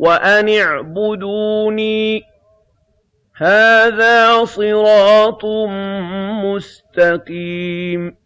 وَأَنِ اعْبُدُونِي ۚ هَٰذَا صِرَاطٌ مُّسْتَقِيمٌ